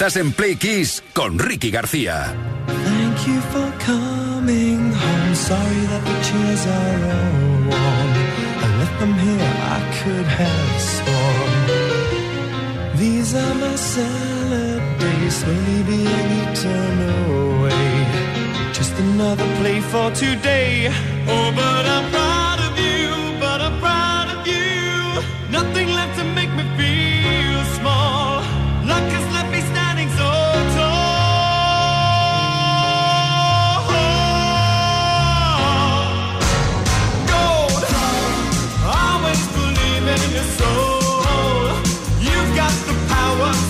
Estás en Play Kiss con Ricky García. Thank you for coming home. Sorry that the chairs are all warm. I left them here, I could have sworn. These are my salad days, slowly being eaten away. Just another play for today. Oh, but I'm proud of you, but I'm proud of you. Nothing left to make me feel the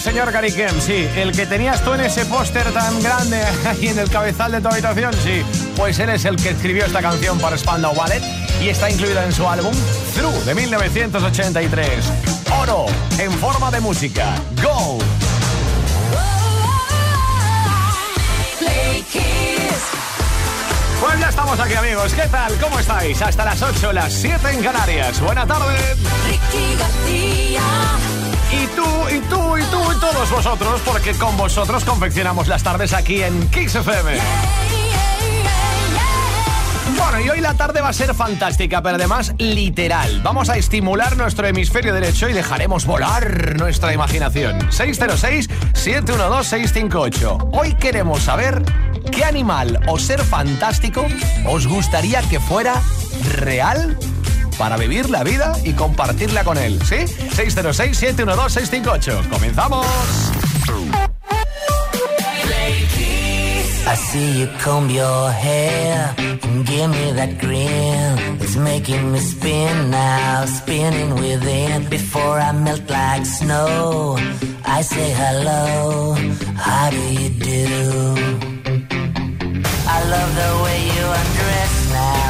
señor Gary Kemp, sí. El que tenías tú en ese póster tan grande ahí en el cabezal de tu habitación, sí. Pues él es el que escribió esta canción para Spandau Ballet y está incluida en su álbum Through de 1983. Oro en forma de música. Kiss. Pues ya estamos aquí, amigos. ¿Qué tal? ¿Cómo estáis? Hasta las 8, las 7 en Canarias. Buena tarde. Ricky García. Y tú, y tú, y tú, y todos vosotros, porque con vosotros confeccionamos las tardes aquí en Kiss FM. Bueno, y hoy la tarde va a ser fantástica, pero además literal. Vamos a estimular nuestro hemisferio derecho y dejaremos volar nuestra imaginación. 606-712-658. Hoy queremos saber qué animal o ser fantástico os gustaría que fuera real para vivir la vida y compartirla con él. ¿Sí? 606-712-658. ¡Comenzamos! I see you comb your hair and give me that grin. It's making me spin now, spinning within. Before I melt like snow, I say hello. How do you do? I love the way you undress now,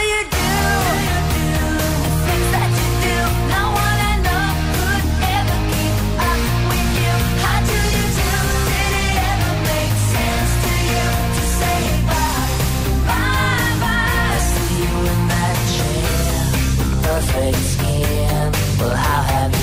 perfect skin. Well, how have you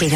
Con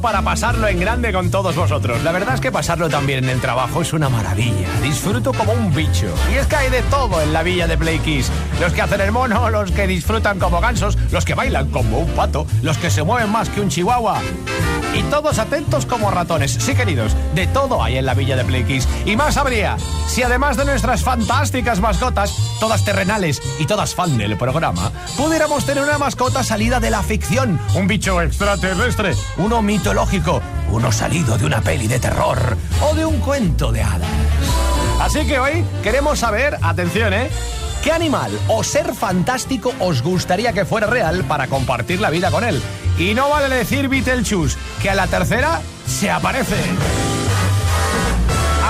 para pasarlo en grande con todos vosotros. La verdad es que pasarlo también en el trabajo es una maravilla. Disfruto como un bicho. Y es que hay de todo en la villa de Play Kiss. Los que hacen el mono, los que disfrutan como gansos, los que bailan como un pato, los que se mueven más que un chihuahua. Y todos atentos como ratones. Sí, queridos, de todo hay en la villa de Play Kiss. Y más habría si además de nuestras fantásticas mascotas, todas terrenales y todas fan del programa, pudiéramos tener una mascota salida de la ficción. Un bicho extraterrestre, uno mitológico, uno salido de una peli de terror o de un cuento de hadas. Así que hoy queremos saber, atención, ¿eh? ¿Qué animal o ser fantástico os gustaría que fuera real para compartir la vida con él? Y no vale decir Beetlejuice, que a la tercera se aparece.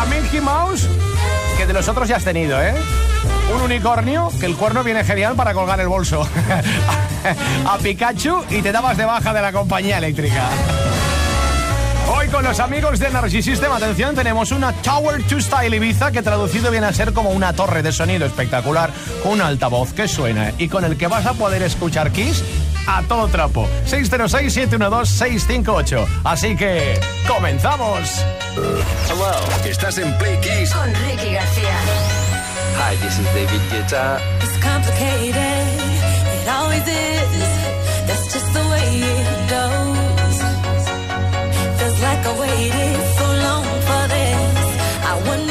A Mickey Mouse, que de los otros ya has tenido, ¿eh? Un unicornio, que el cuerno viene genial para colgar el bolso. a Pikachu y te dabas de baja de la compañía eléctrica. Hoy con los amigos de Energy System, atención, tenemos una Tower 2 Style Ibiza que traducido viene a ser como una torre de sonido espectacular con un altavoz que suena y con el que vas a poder escuchar Kiss a todo trapo. 606-712-658. Así que, ¡comenzamos! Estás en Play Kiss. Con Ricky García. Hi, this is David Guetta. It's complicated, it always is. That's just the way it goes. Feels like I waited so long for this. I wonder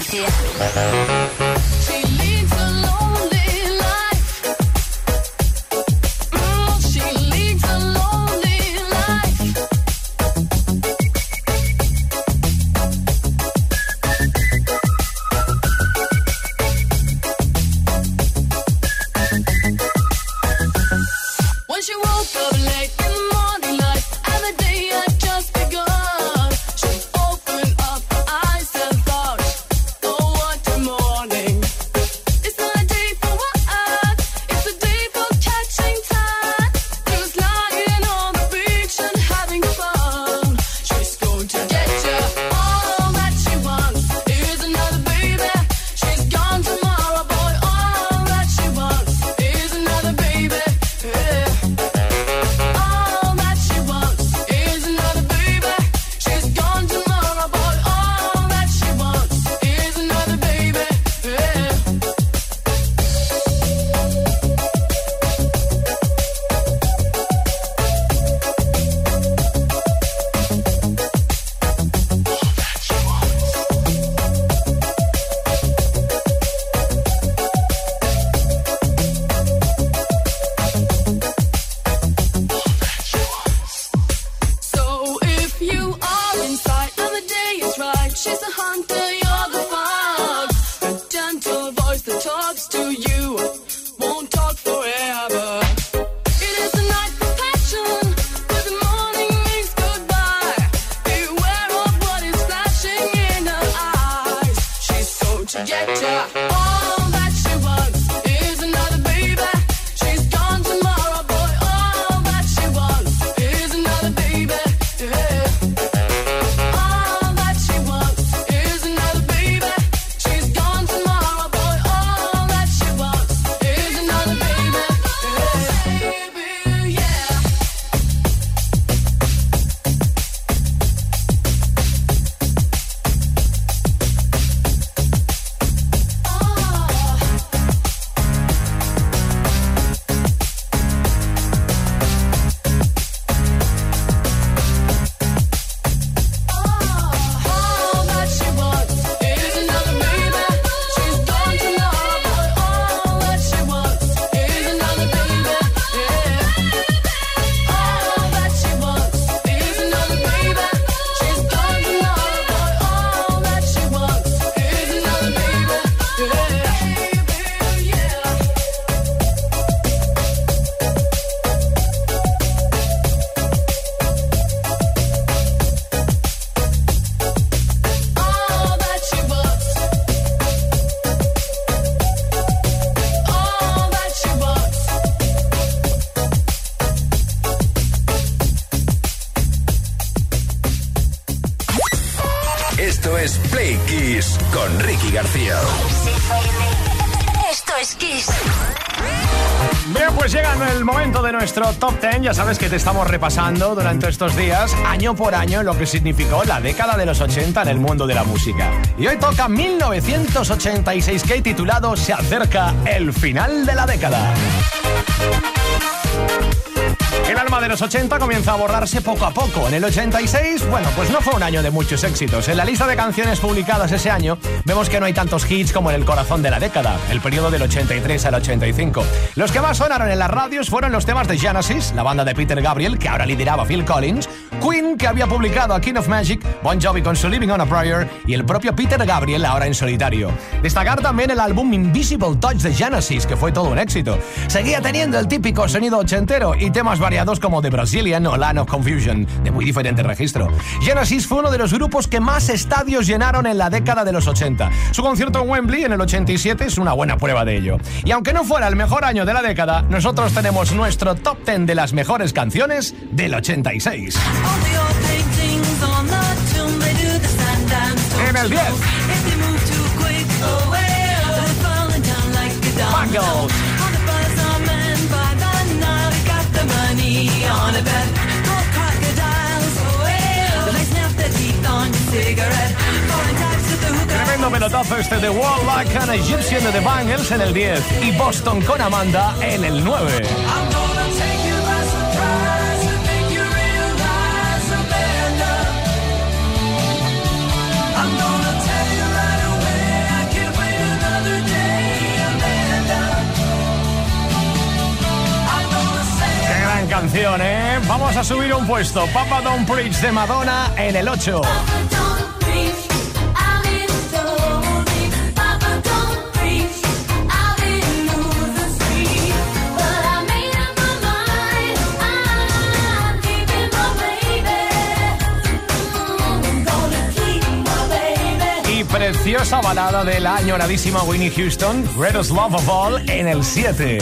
谢谢 estamos repasando durante estos días, año por año, lo que significó la década de los 80 en el mundo de la música. Y hoy toca 1986, que titulado Se acerca el final de la década. De los 80 comienza a borrarse poco a poco. En el 86, bueno, pues no fue un año de muchos éxitos. En la lista de canciones publicadas ese año, vemos que no hay tantos hits como en el corazón de la década, el periodo del 83 al 85. Los que más sonaron en las radios fueron los temas de Genesis, la banda de Peter Gabriel, que ahora lideraba Phil Collins, Queen, que había publicado a King of Magic, Bon Jovi con su Living on a Prayer y el propio Peter Gabriel ahora en solitario. Destacar también el álbum Invisible Touch de Genesis, que fue todo un éxito. Seguía teniendo el típico sonido ochentero y temas variados como The Brazilian o Land of Confusion, de muy diferente registro. Genesis fue uno de los grupos que más estadios llenaron en la década de los 80. Su concierto en Wembley en el 87 es una buena prueba de ello. Y aunque no fuera el mejor año de la década, nosotros tenemos nuestro top 10 de las mejores canciones del 86. En el 10. Bangles. Tremendo pelotazo este de Wall Like an Egyptian de The Bangles en el 10 y Boston con Amanda en el 9. Canción, ¿eh? Vamos a subir un puesto. Papa Don't Preach de Madonna en el 8. Y preciosa balada de la añoradísima Winnie Houston, Greatest Love of All, en el 7.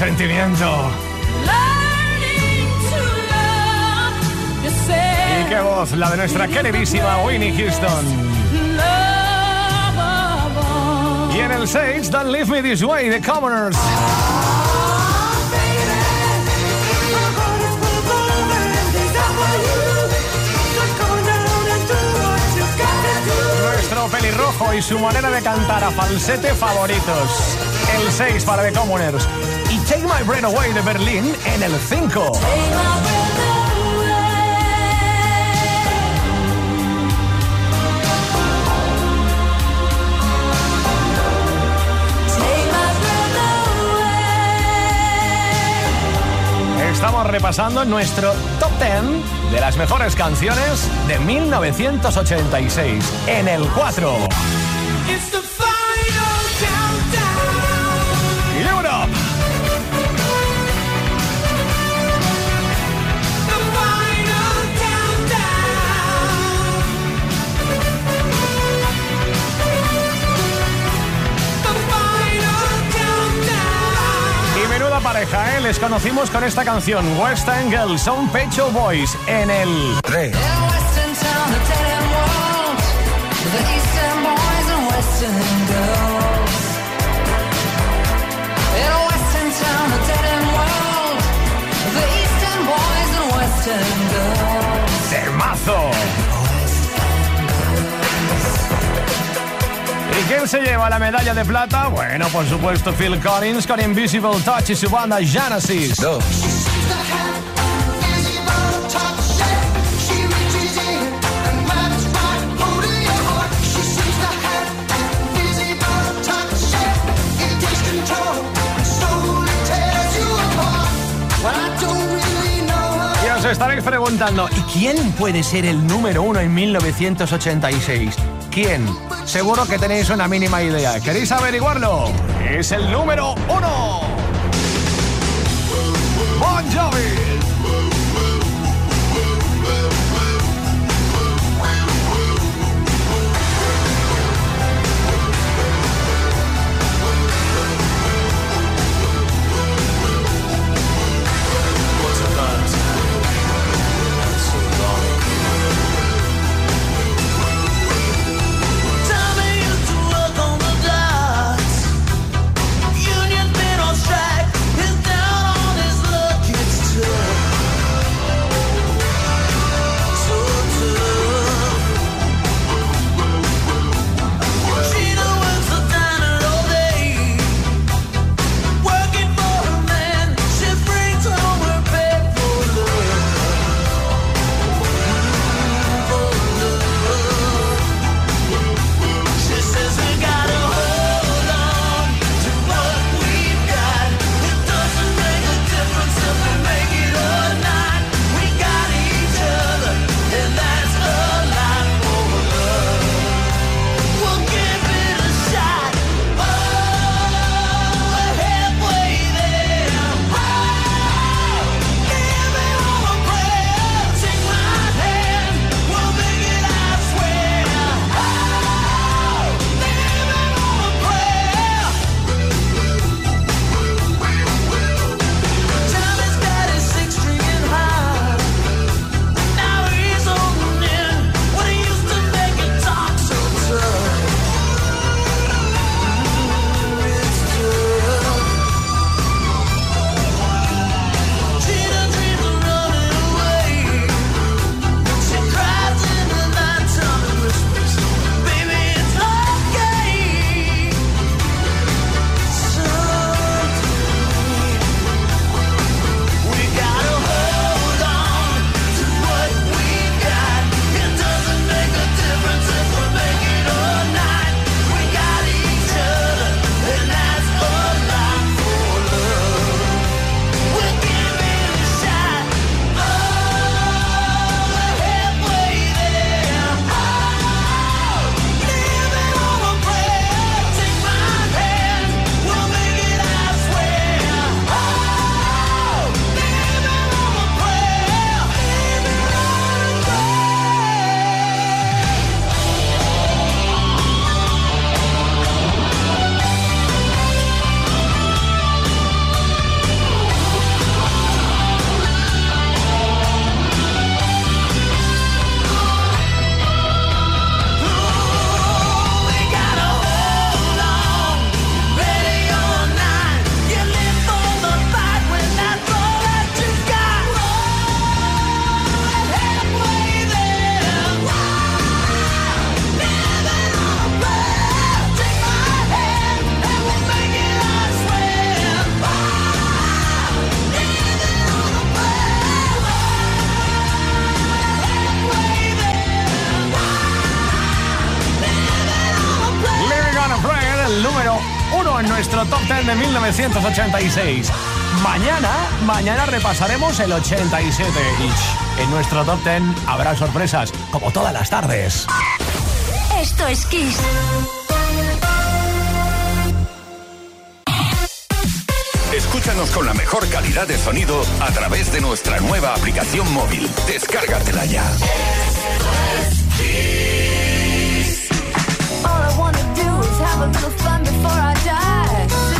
Sentimiento. Y qué voz, la de nuestra queridísima Winnie Houston. Y en el 6, Don't Leave Me This Way, The Commoners. Nuestro pelirrojo y su manera de cantar a falsete favoritos. El 6 para The Commoners. Take My Brain Away de Berlín en el 5. Estamos repasando nuestro top 10 de las mejores canciones de 1986 en el 4. Les conocimos con esta canción, West Girls, son Pecho Boys, en el 3. ¡Temazo! Quién se lleva la medalla de plata? Bueno, por supuesto, Phil Collins con Invisible Touch y su banda Genesis. Dos. Y os estaréis preguntando, ¿y quién puede ser el número uno en 1986? ¿Quién? Seguro que tenéis una mínima idea. ¿Queréis averiguarlo? Es el número uno. Bon Jovi. 1986. Mañana, mañana repasaremos el 87. En nuestro top 10 habrá sorpresas, como todas las tardes. Esto es Kiss. Escúchanos con la mejor calidad de sonido a través de nuestra nueva aplicación móvil. Descárgatela ya. All I wanna do is have a little fun before I die.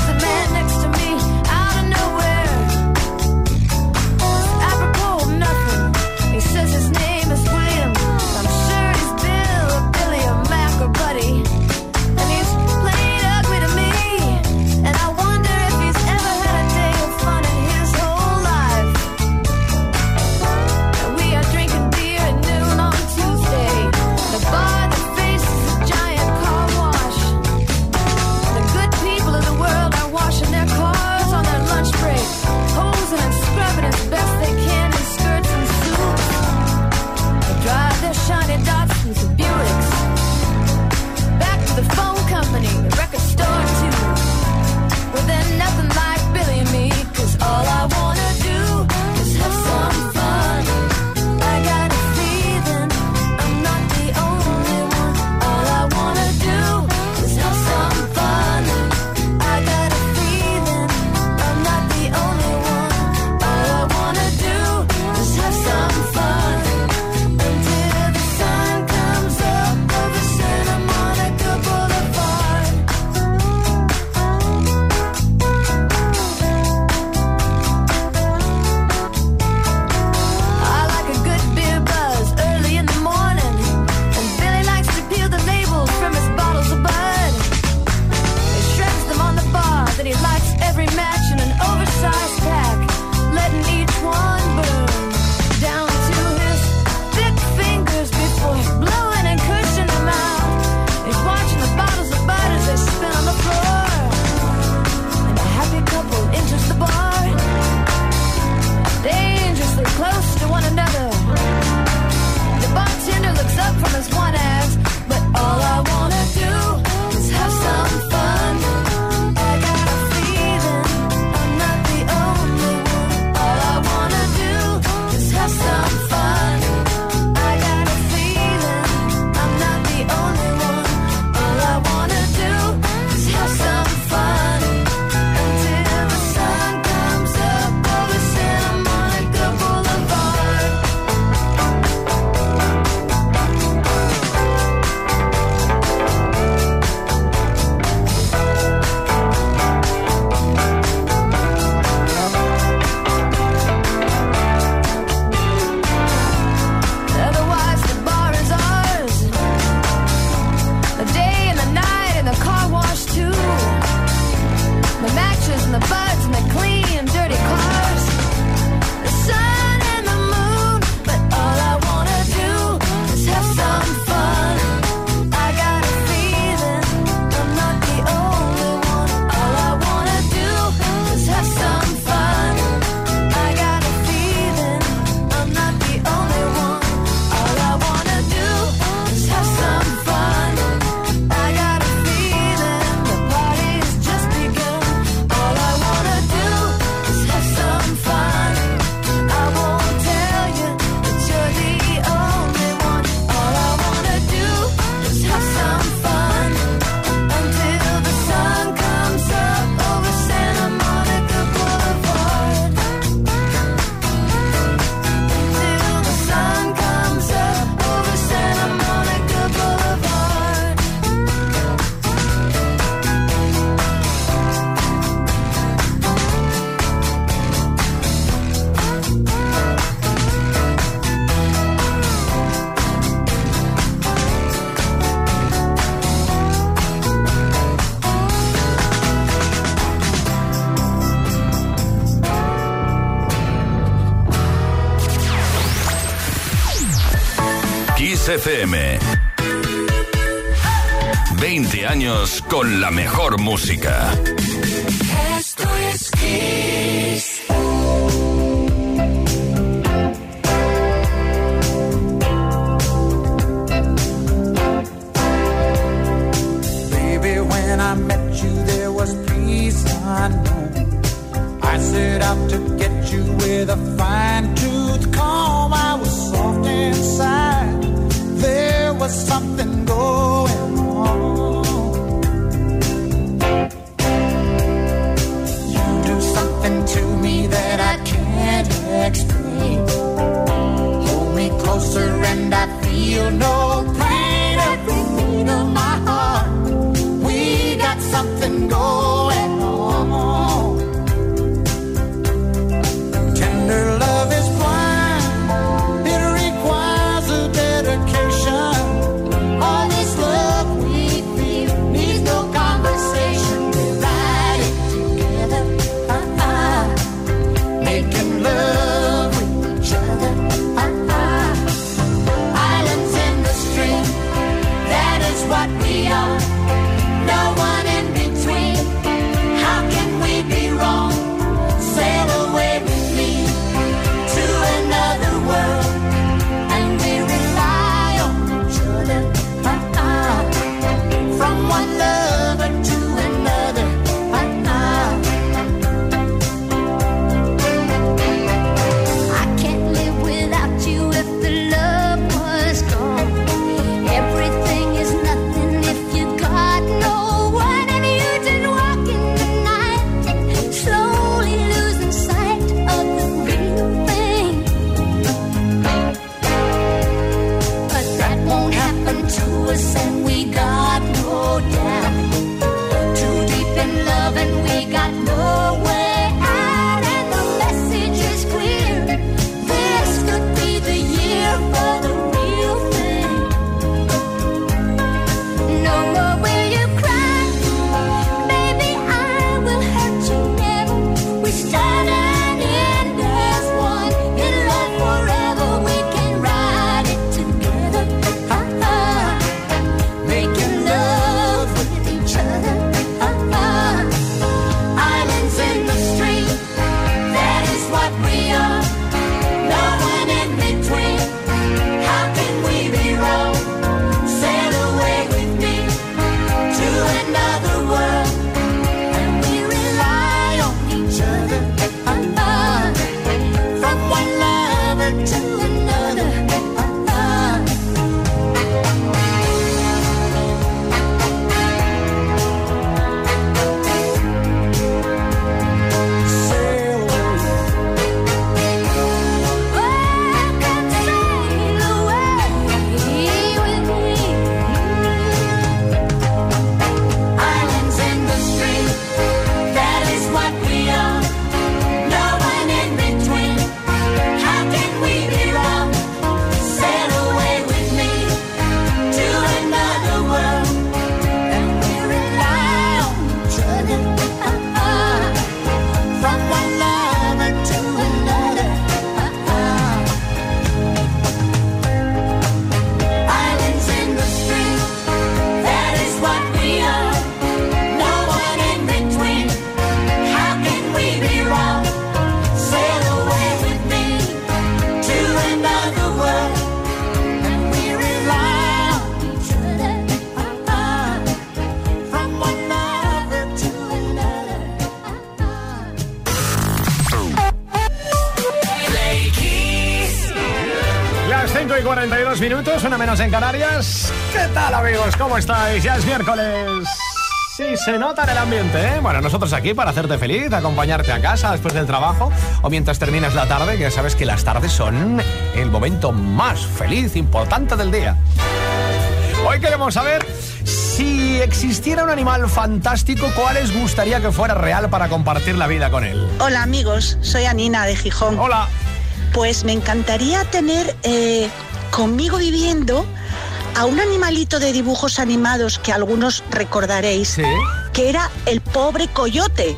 FM. 20 años con la mejor música. Esto es Kiss. Baby, when I met you, there was peace I know. I set out to get you with a fine en Canarias. ¿Qué tal, amigos? ¿Cómo estáis? Ya es miércoles. Sí, se nota en el ambiente, ¿eh? Bueno, nosotros aquí para hacerte feliz, acompañarte a casa después del trabajo o mientras terminas la tarde, que ya sabes que las tardes son el momento más feliz, importante del día. Hoy queremos saber si existiera un animal fantástico, ¿cuál les gustaría que fuera real para compartir la vida con él? Hola amigos, soy Anina de Gijón. Hola. Pues me encantaría tener eh, conmigo viviendo a un animalito de dibujos animados que algunos recordaréis, que era el pobre coyote,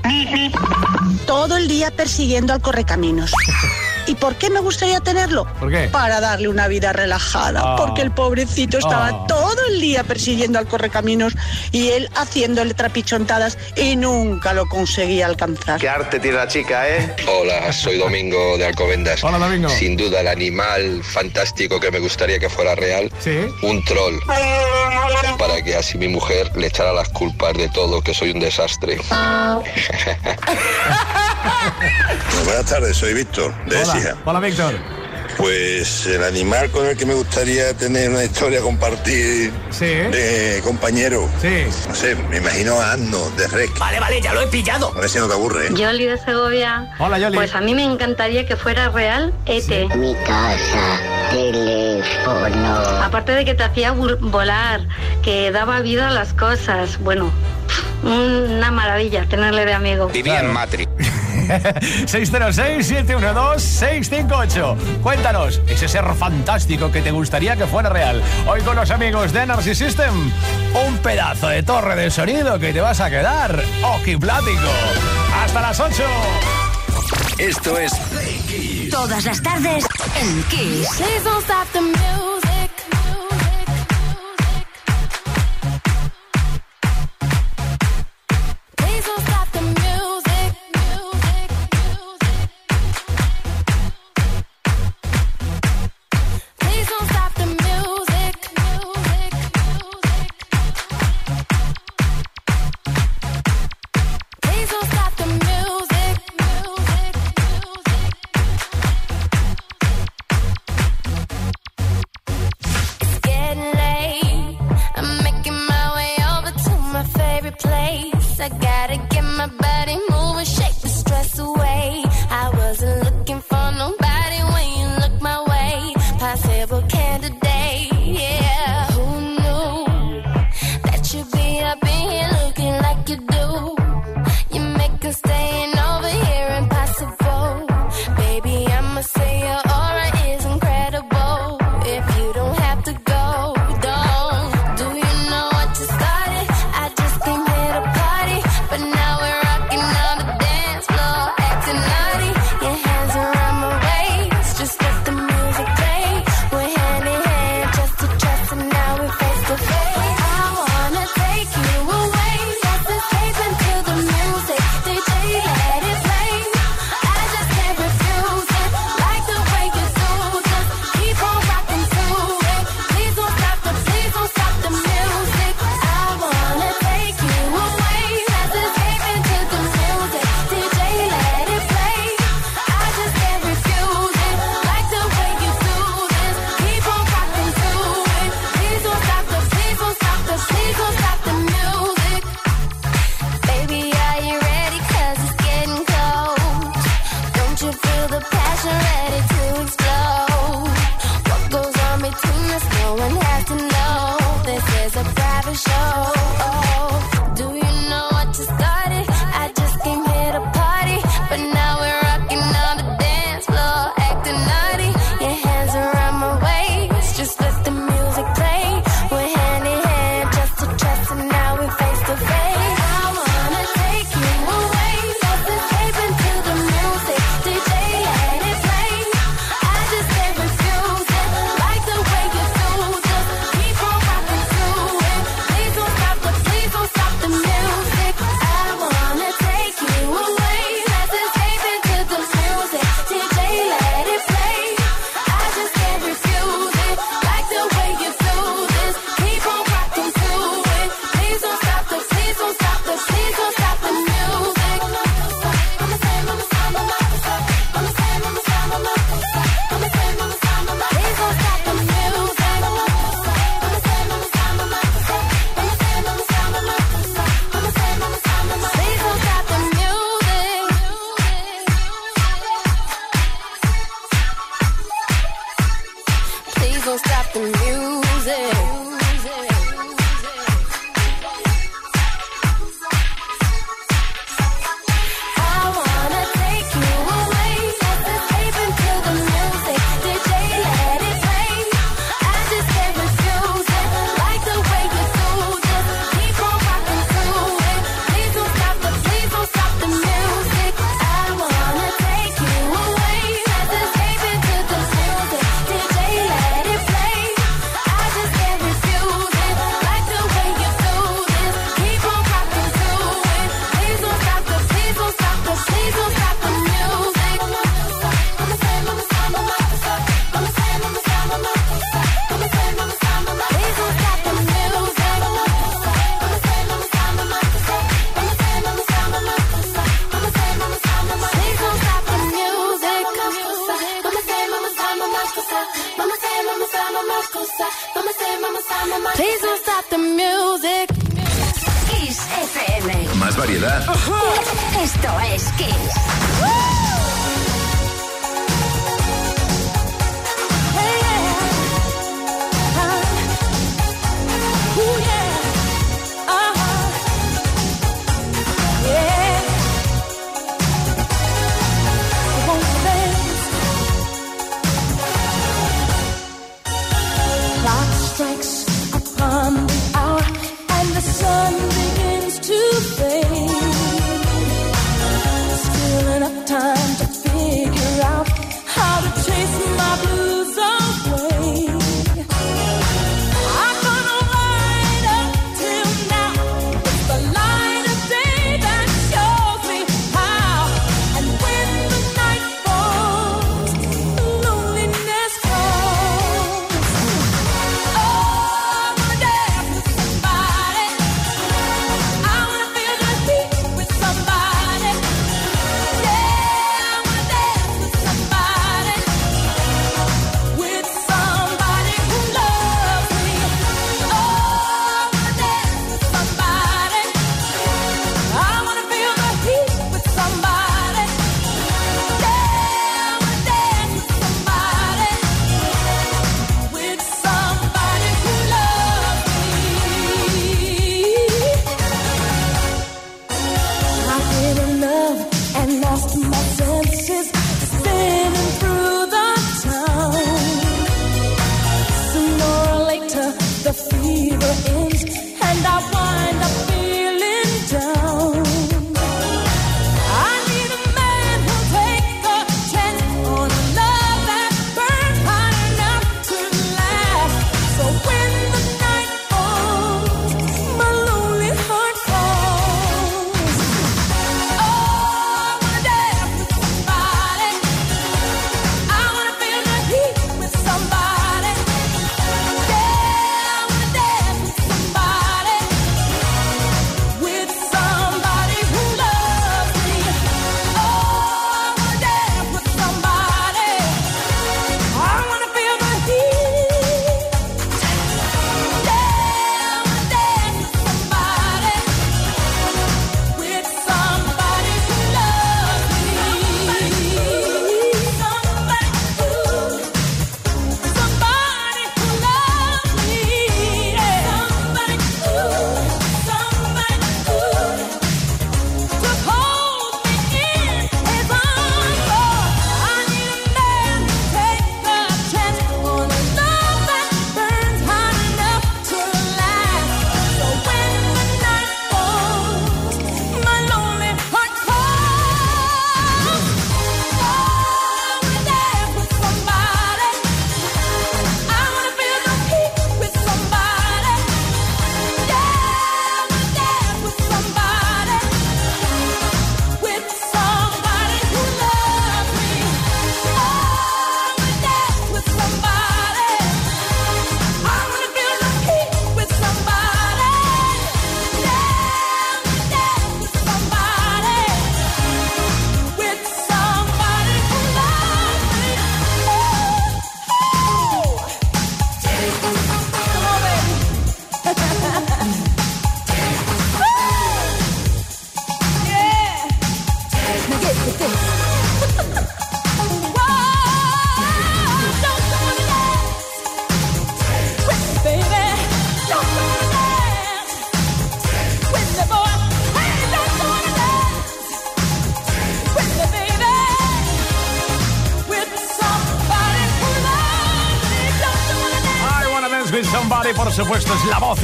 todo el día persiguiendo al correcaminos. ¿Y por qué me gustaría tenerlo? ¿Por qué? Para darle una vida relajada, Ah. porque el pobrecito estaba Ah. todo el día persiguiendo al correcaminos y él haciéndole trapichontadas y nunca lo conseguía alcanzar. Qué arte tiene la chica, ¿eh? Hola, soy Domingo de Alcobendas. Hola, Domingo. Sin duda el animal fantástico que me gustaría que fuera real, Sí. un troll. Para que así mi mujer le echara las culpas de todo, que soy un desastre. Buenas tardes, soy Víctor, de Hola, Víctor. Pues el animal con el que me gustaría tener una historia, compartir Sí. de compañero. Sí. No sé, me imagino a Arno de Rec. Vale, vale, ya lo he pillado. A ver si no te aburre, ¿eh? Yoli de Segovia. Hola, Yoli. Pues a mí me encantaría que fuera real ET. Mi casa, teléfono. Aparte de que te hacía vol- volar, que daba vida a las cosas. Bueno, una maravilla tenerle de amigo. Vivía en Matrix. 606-712-658. Cuéntanos, ese ser fantástico que te gustaría que fuera real. Hoy con los amigos de Energy System, un pedazo de torre de sonido que te vas a quedar oquiplático. Hasta las 8. Esto es Todas las tardes en Kiss.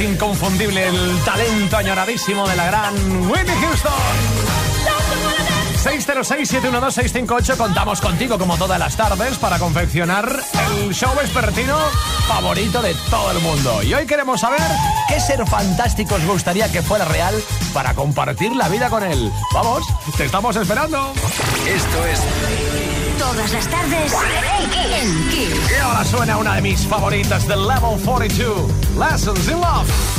inconfundible, el talento añoradísimo de la gran Whitney Houston. 606-712-658, contamos contigo como todas las tardes para confeccionar el show vespertino favorito de todo el mundo. Y hoy queremos saber qué ser fantástico os gustaría que fuera real para compartir la vida con él. Vamos, te estamos esperando. Esto es... Todas las tardes en Kiss. Y ahora suena una de mis favoritas de Level 42, Lessons in Love.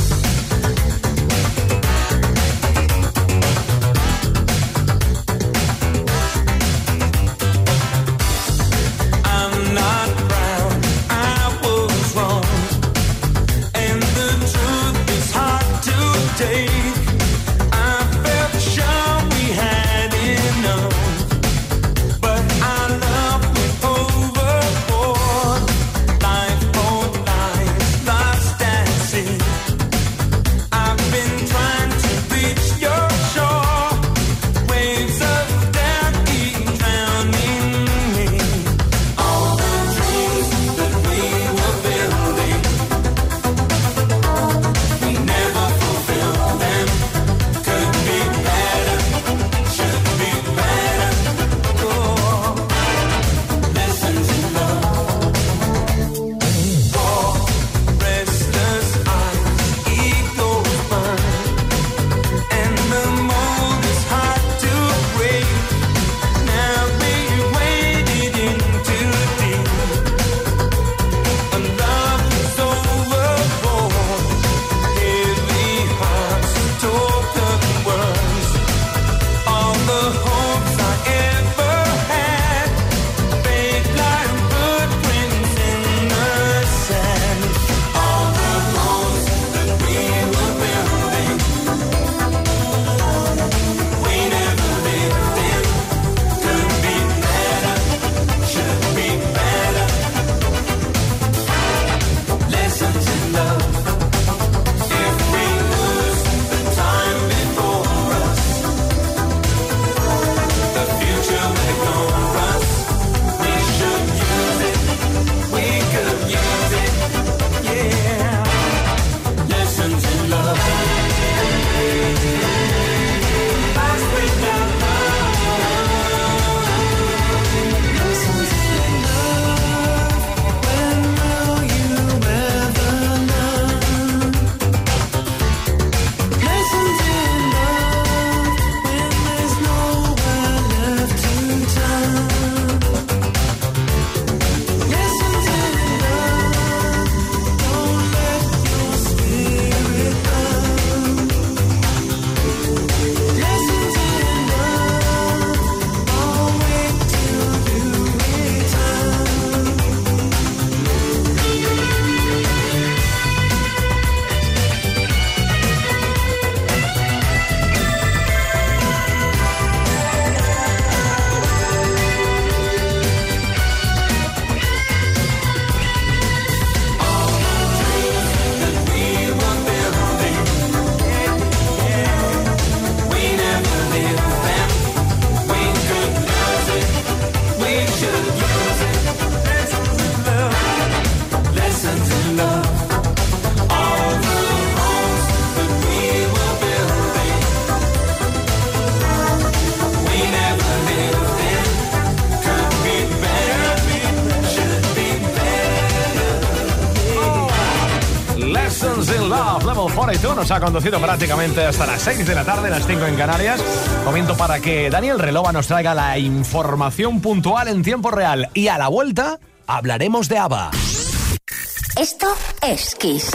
Ha conducido prácticamente hasta las 6 de la tarde, las 5 en Canarias. Comiento para que Daniel Relova nos traiga la información puntual en tiempo real. Y a la vuelta hablaremos de ABBA. Esto es Kiss.